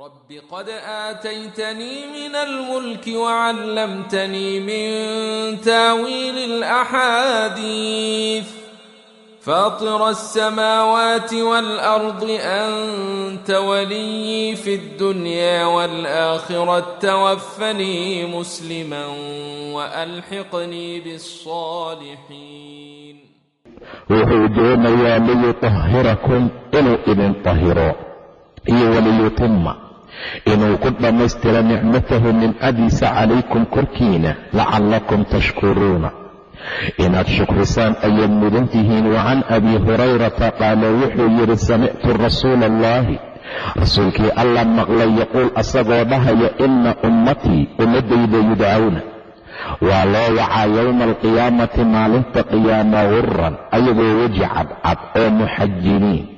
رب قد آتيتني من الملك وعلمتني من تاويل الأحاديث فاطر السماوات والأرض أنت ولي في الدنيا والآخرة توفني مسلما وألحقني بالصالحين وحودون يا ليطهركم إنو إذن طهروا هي وليتم inuu ku dhammaystiro nicmatahu nimcadiisa calaykum korkiina lacallakum tashkuruuna. Inaad shukrisaan ayaad mudan tihiin wa abi hurayrata qaala wuxuu yidhi samictu rasuula allaahi rasuulkii alla maqlay yaquul asagoo dhahaya inna ummatii ummaddayda yudcawna waa loo wacaa yowma alqiyaamati maalinta qiyaama guran ayagoo weji cadcad oo muxajiniin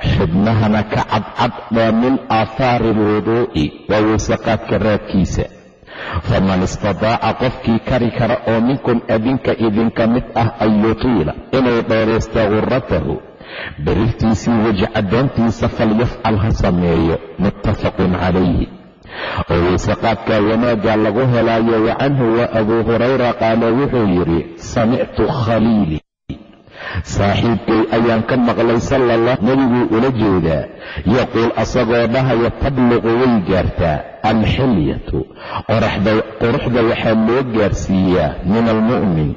xubnahana ka cadcad waa min aahaari alwuduu'i waa weysaqaadka raadkiisa. Faman istadaaca qofkii kari kara oo minkum adinka idinka mid ah an yutiila inuu dheeraysta guratahu berirtiisii weji caddaantiisa falyafcal ha sameeyo muttafaqun calayhi. Oo weysaqaadka wanaagga lagu helaayo wa canhu wa abuu hurayra qaala wuxuu yidhi samictu khaliilii saaxiibkay ayaan ka maqlay sala nebiguu ula jeedaa yaquul asagoo dhahaya tabluqu way gaartaa alxilyatu quruxda waxaa loo gaarsiiyaa min almu'min.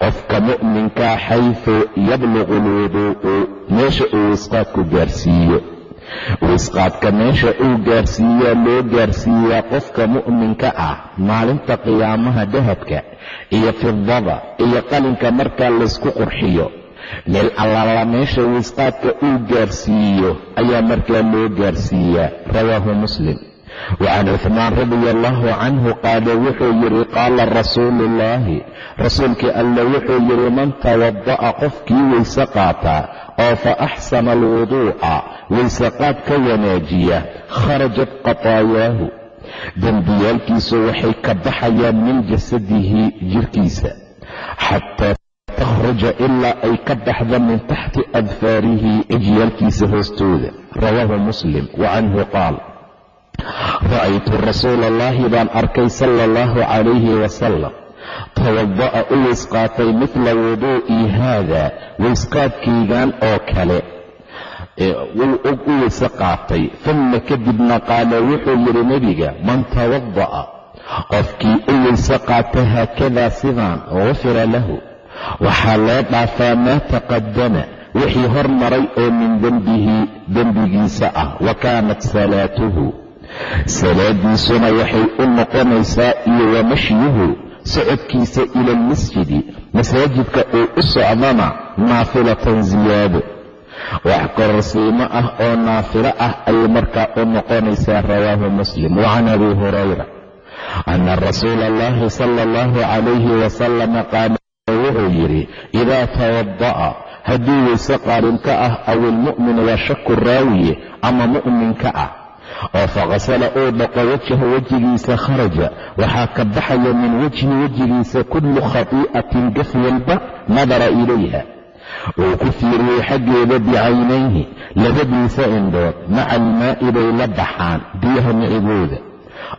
Qofka mu'minkaa xayfu yabluqu alwuduu'u meesha uu wisqaadku gaarsiiyo wisqaadka meesha uu gaarsiiyaa loo gaarsiiyaa qofka mu'minka ah maalinta qiyaamaha dahabka iyo fidada iyo qalinka markaa laysku qurxiyo. Meel allaala meesha wisqaadka uu gaarsiiyo ayaa markaa loo gaarsiiyaa rawaahu muslim wa can cuhmaan radia allahu canhu qaala wuxuu yidhi qaala rasuuluullaahi rasuulkii alle wuxuu yidhi man tawada'a qofkii weyse qaataa oo fa axsana alwuduu'a weysaqaad ka wanaajiya kharajat qataayaahu dembiyaalkiisu waxay ka baxayaan min jasadihi jirkiisa xataa takhruja ilaa ay ka baxda min taxti adfaarihi cijyaalkiisa hoostooda rawaahu muslim wa canhu qaal ra'aytu rasuula allaahi baan arkay sala allahu calayhi wasalam tawada'a u weysqaatay midla wuduu'ii haada weysqaadkaygan oo kale u weyse qaatay uma kadibna qaala wuxuu yidhi nebiga man tawada'a qofkii u weyse qaata haakadaa sidaan gufira lahu waxaa loo dhaafaa maa taqadama wixii hormaray oo min dembihi dembigiisa ah wa kaanat salaatuhu salaadiisuna waxay u noqonaysaa iyo wa mashyuhu socodkiisa ila almasjidi masaajidka uu u socdana naafilatan ziyaado. Wax kororsiimo ah oo naafilo ah ayay markaa u noqonaysaa rawaahu muslim. Wa can abi hurayra ana rasuula allahi sala allahu calayhi wasalama qaala wuxuu yidhi idaa tawada'a hadduu weyse qaarinka ah aw ilmu'min waa shaku raawiye ama mu'minka ah oo faqasala uu dhaqo wajahu wejigiisa kharaja. Waxaa ka baxaya min wejhi wejigiisa kullu khatii'atin gaf walba nadara ilayha. Uu ku fiiriyey xaggeeda bicaynayhi labadiisa indhood maca almaa'i bay la baxaan biyaha micigooda.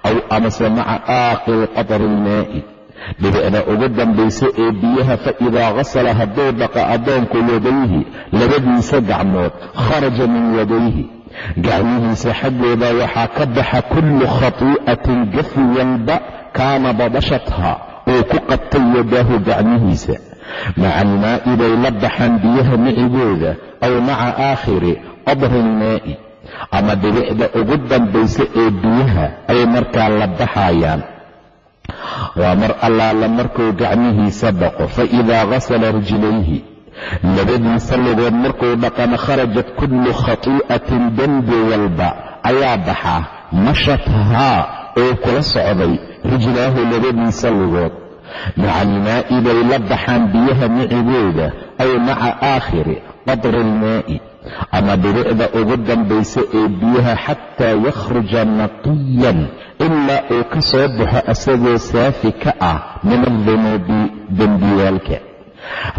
Aw amase maca aaqil qatri ilmaa'i dhibicda ugu dambaysa ee biyaha fa idaa qasala hadduu dhaqa addoonku yadayhi labadiisa gacmood kharaja min yadayhi gacmihiisa xaggooda waxaa ka baxa kullu khatii'atin gafi walba kaana badashatha uu ku qabtay yadaahu gacmihiisa maca almaa'i bay la baxaan biyaha micigooda aw maca aakhiri qadri ilmaa'i ama dhibicda ugu dambaysa ee biyaha ay markaa la baxayaan. Waa mar allaala markuu gacmihiisa dhaqo fa idaa qasala rijlayhi labadiisa lugood markuu dhaqana kharajat kullu khatii'atin dembi walba ayaa baxaa mashathaa oo kula socday rijlaahu labadiisa lugood maca almaa'i bay la baxaan biyaha micigooda aw maca aakhiri qadri ilmaa'i ama dhibicda ugu dambaysa ee biyaha xataa yakhruja naqiyan ilaa uu ka soo baxo asagoo saafi ka ah min aldunuubi dembiyaalka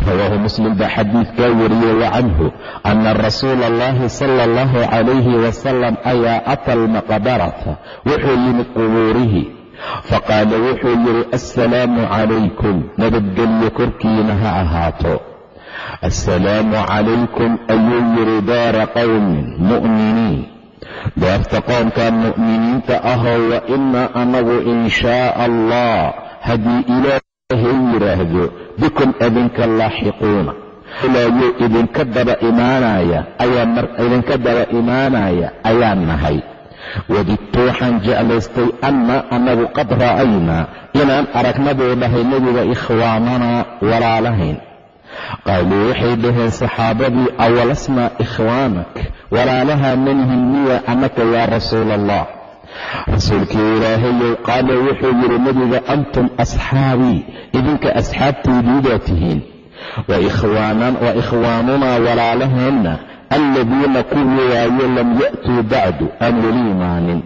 rawaahu muslim baa xadiidkaa wariyey wa canhu ana rasuula allahi sala allahu calayhi wasalam ayaa ata almaqbarata wuxuu yimid qubuurihi faqaala wuxuu yidhi assalaamu calaykum nabadgelyo korkiina ha ahaato assalaamu calaykum ayuu yidhi daara qowmin mu'miniin daarta qoomkaa mu'miniinta ahoo wa inaa anagu in shaa allah haddii ilaahay yidhaahdo bikum idinka laaxiquuna. Ilaayuu idinka daba imaanaya idinka daba imaanaya ayaan nahay. Wadidtu waxaan jeclaystay annaa annagu qad ra'aynaa inaan aragnaduu dhahay nebiga ikhwaananaa walaalahayn. Qaaluu waxay dhaheen saxaabadii awalasnaa ikhwaanak? Walaalahaa manihin miya annaka yaa rasuula allah rasuulkii ilaahayow qaala wuxuu yidhi nebiga antum asxaabii idinka asxaabtaydiidaa tihiin. Wa ikhwaanunaa walaalaheenna alladiina kuwii waayo lam ya'tuu bacdu aan weli imaanin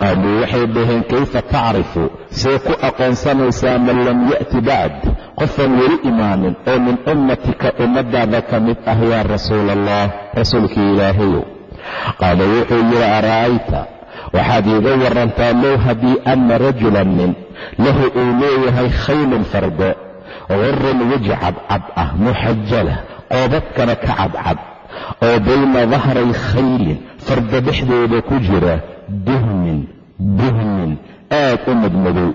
qaaluu waxay dhaheen kayfa tacrifu? See ku aqoonsanaysaa man lam ya'ti bacd qofaan weli imaanin oo min ummatika ummadaada ka mid ah yaa rasuula allah rasuulkii ilaahayow qaala wuxuu yidhi ara'ayta waxaad iiga warantaa low haddii anna rajulan nin lahu uu leeyahay khaylun fardo gurun weji cadcad ah muxajala qoobadkana ka cadcad oo bayna dahray khaylin farda dhexdooda ku jira duhmin duhmin aad u madmadow.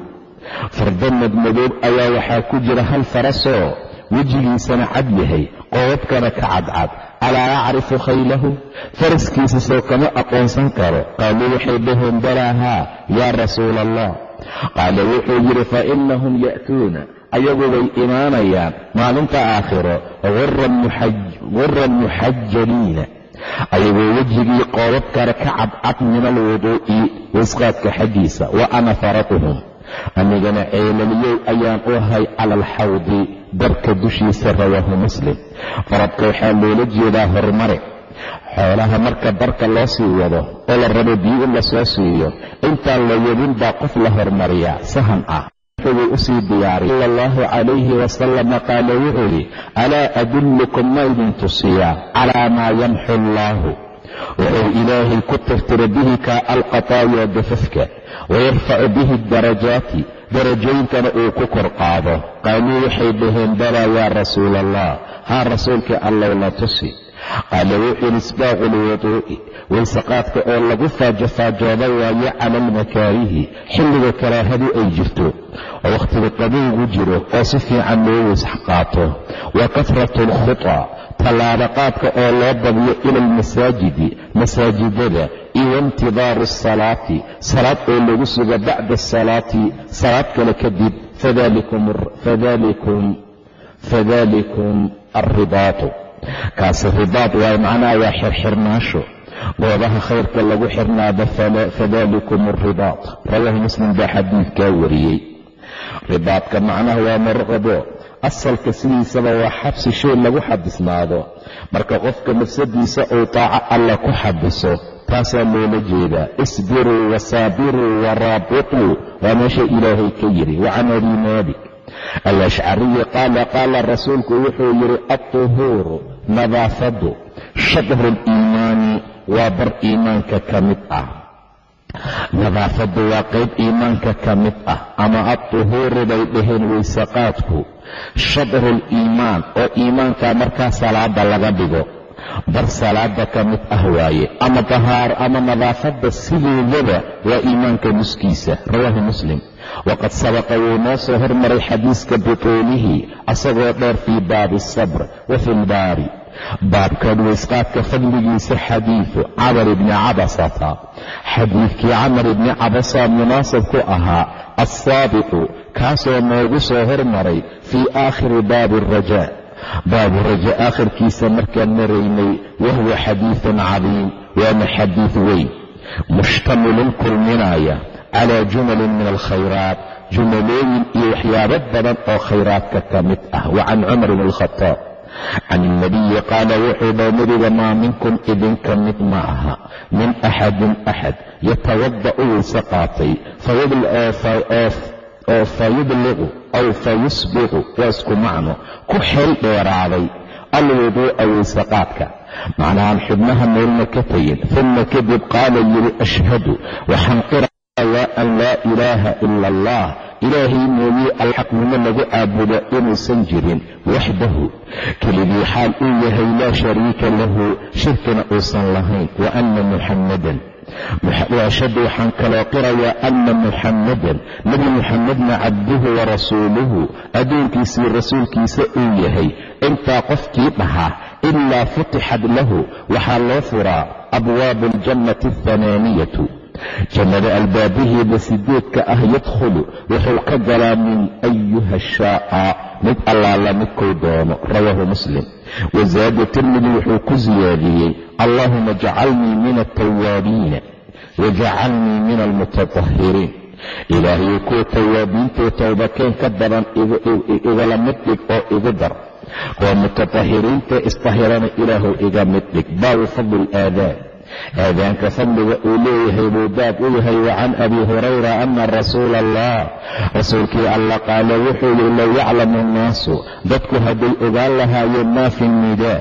Fardo madmadoob ayaa waxaa ku jira hal farasoo wejigiisana cad yahay qoobadkana ka cadcad alaa acrifu khaylahu faraskiisa soo kama aqoonsan karo. Qaaluu waxay dhaheen balaa haa yaa rasuula allah qaala wuxuu yidhi fa inahum ya'tuuna. Ayagu way imaanayaan. Maalinta aakhiro guran muxajaliina ayagoo wejigii qoobabkale ka cadcad min alwuduu'i waysqaadka xaggiisa wa ana faratuhum. Anigana ceelaliyow ayaan u ahay cala alxawdi darka dushiisa rawaahu muslim. Faradka waxaa loola jeedaa horumare. Xoolaha marka darka loo sii wado oo la rabo biyo in la soo siiyo intaan la wadin baa qof la hormariyaa sahan ah. Wuxuu u sii diyaariy sala allahu calayhi wasalama qaala wuxuu yidhi alaa adullukum ma idin tusiyaa? Calaa maa yamxu allaahu. Wuxuu ilaahay ku tirtira bihi kaa alqataaya dafafka wayarfacu bihi darajaati darajooyinkana uu ku kor qaado. Qaaluu waxay dhaheen balaa yaa rasuula allah haa rasuulkii allow la tusi. Qaala wuxuu yidhi isbaaqu lwuduu'i waysaqaadka oo lagu faajofaajooda waayo cala almakaarihi xilliga karaahadu ay jirto oo wakhtiga qabowgu jiro oo si fiican loo weysax qaato wa kasratu alkhutaa tallaabo qaadka oo loo badiyo ila almasaajidi masaajidada iyo intidaaru asalaati salaad oo lagu sugo bacda asalaati salaad kale kadib fadalikum alribaatu kaasi ribaad waayo macnaha waa xirxirnaasho. Goobaha khayrka lagu xirnaado fadalikum alribaad rawaahu muslim baa xadiidkaa wariyey. Ribaadka macnaha waa marqabo asalka sidiisaba waa xabsi shay lagu xabisnaado. Marka qofka nafsadiisa uu taaco alla ku xabiso taasaa loola jeedaa isbiruu wasaabiruu waraabituu waa meesha ilaahay ka yidhi wa can alashcariyi qaala qaala rasuulku wuxuu yidhi altuhuuru nadaafadu shadru liimaani waa bar iimaanka ka mid ah nadaafadu waa qayb iimaanka ka mid ah ama altuhuuru bay dhaheen waysaqaadku shadru liimaan oo iimaanka markaa salaada laga dhigo. Bar salaada ka mid ah waaye ama tahaar ama nadaafadda sideedaba waa iimaanka nuskiisa rawaahu muslim. Waqad sabaqa wuu noo soo hormaray xadiiska bituulihi asagoo dheer fii baabi asabr wa fi lbaari baabkan waysqaadka fadligiisa xadiidu camar ibni cabasata xadiidkii camar ibni cabasa munaasab ku ahaa assaabiqu kaasoo noogu soo hormaray fii aakhiri baabi alrajaa baabu raja aakhirkiisa markaan maraynay wahuwa xadiidun cadiim waana xadiid weyn mushtamilun kulminaya calaa jumalin min alkhayraat jumalooyin iyo waxyaabo badan oo khayraadka ka mid ah wa can cumar bn alkhataab can ilnabiyi qaala wuxuu dhaha nebiga maa minkum idinka mid ma aha. Min axadin axad yatawada'u wayse qaatay. Oo fa yudliqu aw fa yusbiqu. Waa isku macno. Ku xeel dheeraaday. Alwuduu'a waysaqaadka macnahaan xubnaha meelna ka tegin uma kadib qaala yidhi ashhadu waxaan qirayaa an laa ilaaha ila allah ilaahay mooyee alxaqnimo lagu caabuda inuusan jirin waxdahu keligii xaal uu yahay laa shariika lahu shirkina uusan lahayn wa anna muxammadan waashhadu waxaan kaloo qirayaa anna muxammadan nebi muxamedna cabduhu wa rasuuluhu addoonkiisii rasuulkiisa uu yahay. Intaa qofkii dhahaa ilaa futixat lahu waxaa loo furaa abwaabu aljannati athamaaniyatu jannada albaabiheeda sideedka ah yadkhulu wuxuu ka galaa min ayuha shaa'a mid allaala midkuu doono rawaahu muslim. Wazaada tirmidi wuxuu ku siyaadiyey allaahuma jacalnii min altawaabiina wajacalnii min almutatahiriin ilaahayu kuwa tawaabiintoo towbakeen ka daran igala mid dhig oo igu dar. Kuwa mutatahiriinta istahirana ilaahu iga mid dhig baabu fadli aadaan aadaanka fadliga uu leeyahay buu baab u yahay wa can abi hurayra ana rasuula allah rasuulkii alla qaala wuxuu yihi low yaclamu annaasu dadku hadday ogaan lahaayeen maa fi nnidaa.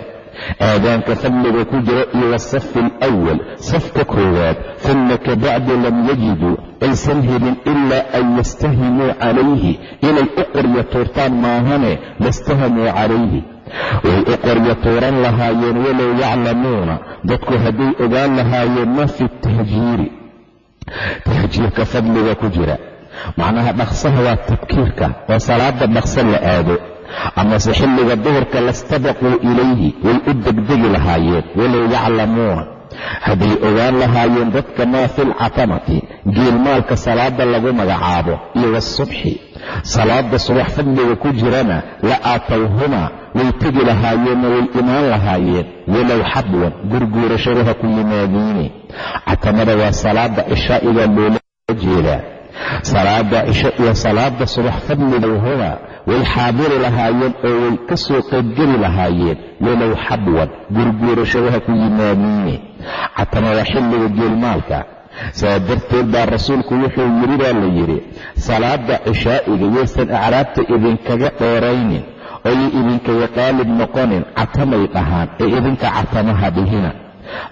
Aadaanka fadliga ku jira iyo wasafi alwal safka koowaad uma kabacdu lam yajiduu aysan helin ilaa an yastahimuu calayhi. Inay u qoryo tuurtaan maahane lastahamuu calayhi way u qoryo tuuran lahaayeen walow yaclamuuna dadku hadday ogaan lahaayeen ma fi tahjiiri. Tahjiirka fadliga ku jira. Macnaha dhaqsaha waa tabkiirka oo salaada dhaqso la aado. Amase xilliga duhurka lastabaquu ilayhi way u degdegi lahaayeen walow yaclamuuna. Hadday ogaan lahaayeen dadka maa fi lcatamati geelmaalka salaada lagu magacaabo iyo wasubxi salaada subax fadliga ku jirana la aatowhumaa way tegi lahaayeenna way imaan lahaayeen walow xadwan gurguurashadaha ku yimaadiine catamada waa salaada cishaa'iga loola jeedaa. Salaada cisho iyo salaada subax fadligahuma way xaadiri lahaayeen oo way ka soo qaybgeli lahaayeen walow xadwan gurguurashadaha ku yimaadiine catamada xilliga geelmaalka saa darteed baa rasuulku wuxuu yidhi baa la yidhi salaada cishaa'iga yaysan acraabta idinkaga dheeraynin ooyay idinkaga qaalib noqonin catamay dhahaan ee idinka catamaha dhihina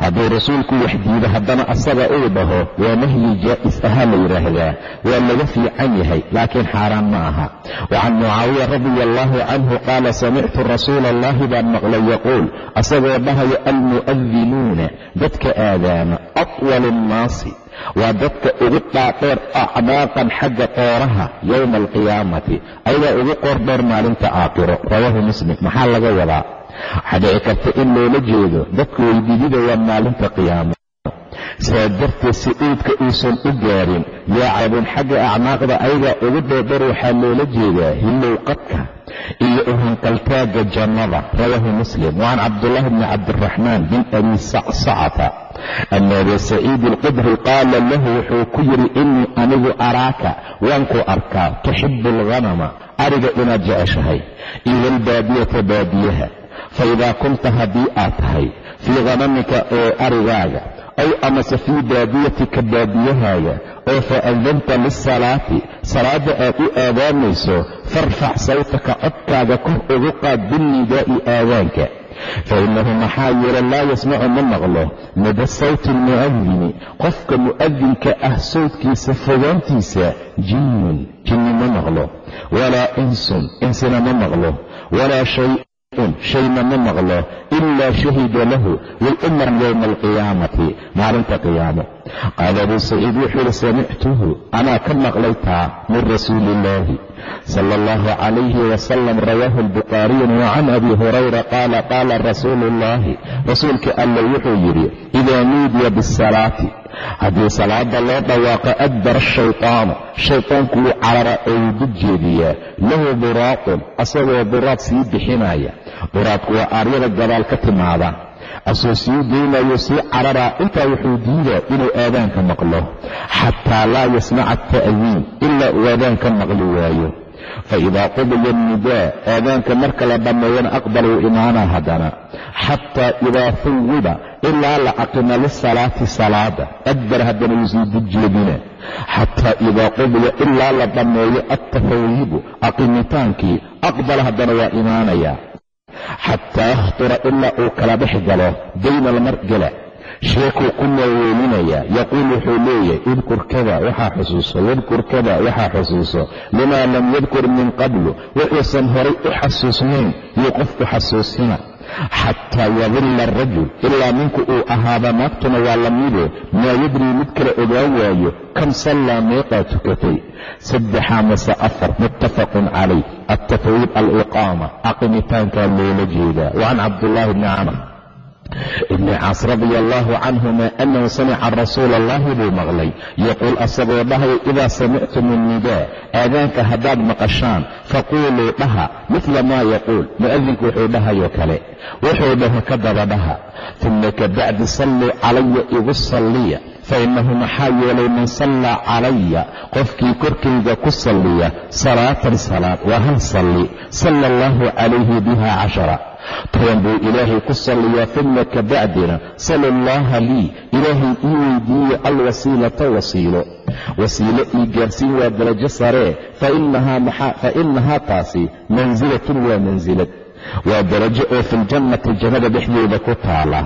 hadduu rasuulku wax diido haddana asaga uu dhaho waa nahyi jaa'is ahaa la yidhaahdaa waa laga fiican yahay laakiin xaaraan ma aha. Wa can mucaawiya radia allaahu canhu qaala samictu rasuula allahi baan maqlay yaquul asagoo dhahaya almu'adinuuna dadka aadaama atwalu nnaasi waa dadka ugu dhaadheer acmaaqan xagga qooraha yowma alqiyaamati ayagaa ugu qoor dheer maalinta aakhiro. Rawaahu muslim maxaa laga wadaa waxaa dhici karta in loola jeedo dadku weydididayaan maalinta qiyaamo. Saa darteed si uudka uusan u gaarin yaacabun xagga acmaaqda ayagaa ugu dheerdheer waxaa loola jeedaa hilow qadka iyo uhanqaltaagga jannada. Rawaahu muslim. Wa can cabdullaahi bni cabdiraxmaan bin abi sacsacata ana aba saciid alqudri qaala lahu wuxuu ku yidhi innii anigu araaka waan ku arkaa tuxibu alghanama ariga inaad jeceshahay iyo albaadiyata baadiyaha faidaa kunta haddii aad tahay fii hanamika ee arigaaga aw amase fii baadiyatika baadiyahaaga oo fa adanta lisalaati salaadda aad u aadaamayso farfac sawtaka codkaaga kor ugu qaad binnidaa'i aadaanka fa innahu maxaa yeele laa yasmacu ma maqlo nida sawti almu'adini qofka mu'adinka ah sawdkiisa fogaantiisa jinnun jinni ma maqlo walaa insun insina ma maqlo walaa shay shayna ma maqlo ilaa shahida lahu maran yowma alqiyaamati maalinta qiyaamo qaala abuu saciid wuxuu yihi samictuhu anaa ka maqlay taa min rasuuli illaahi sala allahu calayhi wasalam rawaahu albukhaariyun wa can abi hurayra qaala qaala rasuulu ullaahi rasuulka alla wuxuu yidhi idaa nuudiya bisalaati haddii salaada loo dhawaaqo adbara ashaytaanu shaytaanku wuu carara oo wuu jeediyaa lahu duraaqun asagoo duraad sii bixinaya. Duraadku waa aaryada gadaal ka timaada. Asoo sii deynayo sii cararaa intaa wuxuu diidaa inuu aadaanka maqlo. Xataa laa yasmaca ata'diin ilaa uu aadaanka maqli waayo fa idaa qudiya annidaa aadaanka marka la dhammeeyana aqbal wuu imaanaa haddana xataa idaa huwiba ilaa la aqima lisalaati salaada adbar haddana yuusii dibjeedina xataa idaa qudiya ilaa la dhammeeyo attafawiibu aqimitaankii aqbal haddana waa imaanayaa xataa yakhtura ilaa uu kala dhex galo bayna almargala sheekuu ku maaweelinayaa yaquul wuxuu leeyahay idkur kada waxaa xusuuso wadkur kada waxaa xusuuso limaa lam yadkur min qablu. Wuxuusan horay u xasuusnayn yuu qofku xasuusina. Xataa yadilla arajul ilaa ninku uu ahaada naagtuna waa lamido maa yadrii mid kale ogaa waayo kam sallaa meeqaa tukatay? Saddexaa mase afar muttafaqun calayh attafwiid aliqaama aqimitaankaa loola jeedaa. Wa can cabdullaahi bni camr ibni caas radia allaahu canhuma annahu samica rasuula allahi buu maqlay. Yaquul asagoo dhahaya idaa samictum innidaa aadaanka haddaad maqashaan faquuluu dhaha midla maa yaquul. Mu'adinku wuxuu dhahayoo kale wuxuu dhaho ka daba dhaha uma kabacdi salluu calaya igu salliya fainahu maxaa yeelay man sallaa calaya? Qofkii korkayga ku salliya salaatan salaad waa hal salli sala allahu calayhi biha cashara toban buu ilaahay ku salliyaa uma kabacdina sal allaha lii ilaahay ii weydiiye alwasiilata wasiilo wasiilo ii gaarsiin waa darajo saree fa inahaa taasi mansilatun waa mansilad waa darajo oo fi ljannati jannada dhexdeeda ku taala.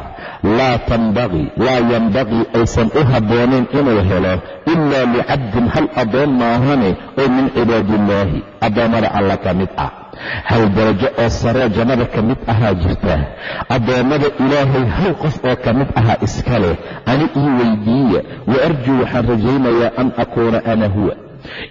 Laa tanbaqii laa yanbaqii aysan u habboonayn inuu helo ilaa licabdin hal addoon maahane oo min cibaadiillaahi addoommada alla ka mid ah hal darajo oo saree jannada ka mid ahaa jirta addoommada ilaahay hal qof oo ka mid ahaa iska leh ani ii weydiiya wa arjuu waxaan rajaynayaa an akuuna ana huwa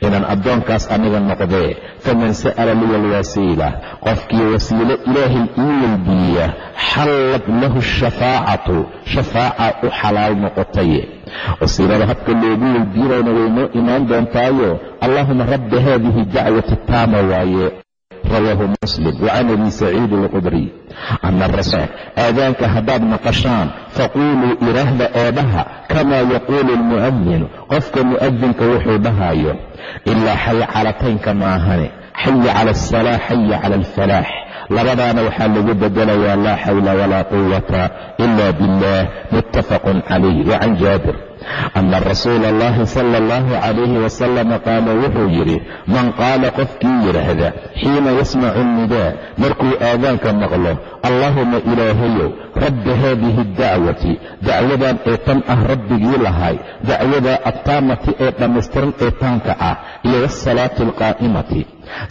inaan addoonkaas aniga noqdee faman sa'ala liya alwasiila qofkii wasiilo ilaahay ii weydiiya xallad lahu shafaacatu shafaaca u xalaal noqotaye wasiilada habka loogu weydiinayna way noo imaan doontaayo allaahuma rabba haadihi dacwati taama waaye rawaahu muslim. Wacan abi saciid alqudriy ana rasuul aadaanka haddaad maqashaan faquuluu iraahda oo dhaha kamaa yaquulu almu'adinu qofka mu'adinka wuxuu dhahaayo ilaa xaycalataynka maahane xaya cala alsalaa xaya cala alfalaax labadaana waxaa lagu bedelayaa laa xawla walaa quwata ila billah muttafaqun calayh wacan jaabir ana rasuula allahi sala allahu calayhi wasalama qaala wuxuu yidhi man qaala qofkii yidhaahda xiina yasmacu alnidaa markuu aadaanka maqlo allaahuma ilaahayow rabba haadihi addacwati dacwadan ee tan ah rabbigii lahay dacwadaa attaamati ee dhammaystiran ee taanka ah iyo wasalaati alqaa'imati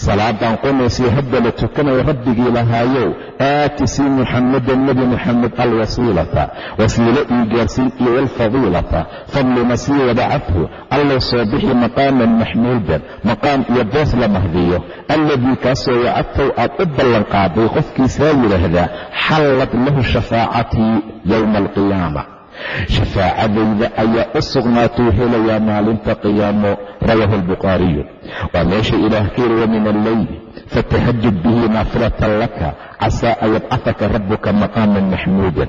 salaadan qumaysii hadda la tukanayo rabbigii lahaayow aati sii muxammadan nebi muxamed alwasiilata wasiilo ii gaarsiin iyo walfadiilata fadlina sii wadacadhu allow soo bixi maqaaman maxmuudan maqaam iyo boos la mahdiyo. Alladii kaasoo wacadtow aad u ballanqaaday qofkiisaa yidhaahdaa xallad lahu shafaacatii yowma alqiyaama shafaacadayda ayaa u sugnaatuu helayaa maalinta qiyaamo rawaahu albukhaariyu waa meesha ilaah ka wa min alleyli fatahajud bihi naafilatan laka casaa an yabcafaka rabbuka maqaaman maxmuudan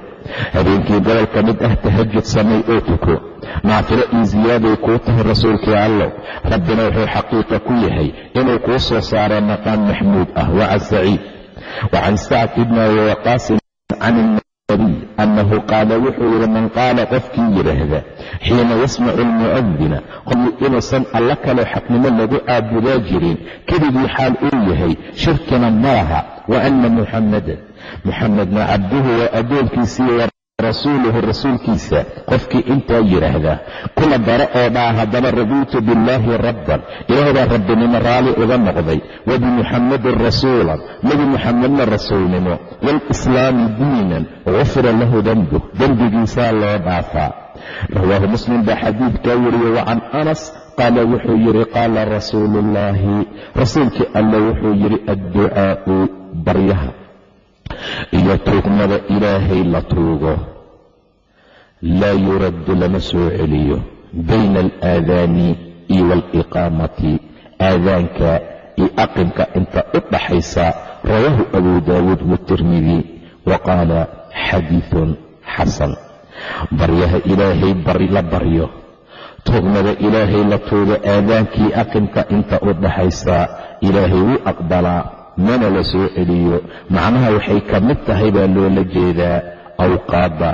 habeenkii gobol ka mid ah tahajud samay oo tuko naafilo iyo ziyaaday kuu tahay rasuulkii allow rabbina wuxuu xaqiiqa ku yahay inuu kuu soo saaro maqaam maxmuud ah wacan saciid wacan sacd ibni abi annahu qaala wuxuu yidhi man qaala qofkii yidhaahda xiina yasmacu almu'adina qofkii inuusan alla kaloo xaqnimo lagu caabudaa jirin keligii xaal uu yahay shirkina ma laha wa anna muxammadan muxamedna cabduhu waa addoonkiisii wa rasuuluhu rasuulkiisa qofkii intaa yidhaahda kuna daro oo dhaa haddaba radiitu billaahi rabban. Ilaah baa rabbinimo raali uga noqday wa bimuxammadin rasuulan nebi muxamedna rasuulnimo waalislaami diinan gufira lahu denbuh dembigiisaa loo dhaafaa. Rawaahu muslim baa xadiidkaa weriye wa anas qaala wuxuu yidhi qaala rasuulu ullaahi rasuulkii alle wuxuu yidhi adducaa'u baryaha iyo tuugmada ilaahay la tuugo laa yuraddu lama soo celiyo. Bayna alaadaani iyo waaliqaamati aadaanka iyo aqimka inta u dhaxaysa rawaahu abu daawuud watirmidi wa qaala xadiidun xasan. Baryaha ilaahay la baryo. Tuugmada ilaahay la tuugo aadaankii aqimka inta u dhaxaysa ilaahay wuu aqbalaa mana la soo celiyo. Macnaha waxay ka mid tahay baa loola jeedaa awqaadda.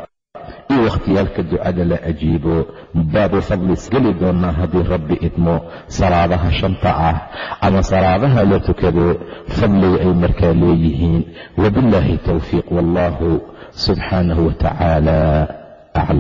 Iyo wakhtiyaalka ducada la ajiibo. Baabu fadlis geli doonaa haddii rabbi idmo salaadaha shanta ah ama salaadaha la tukado fadliga ay markaa leeyihiin. Wabillaahi towfiiq wallahu subxaanahu wa aclam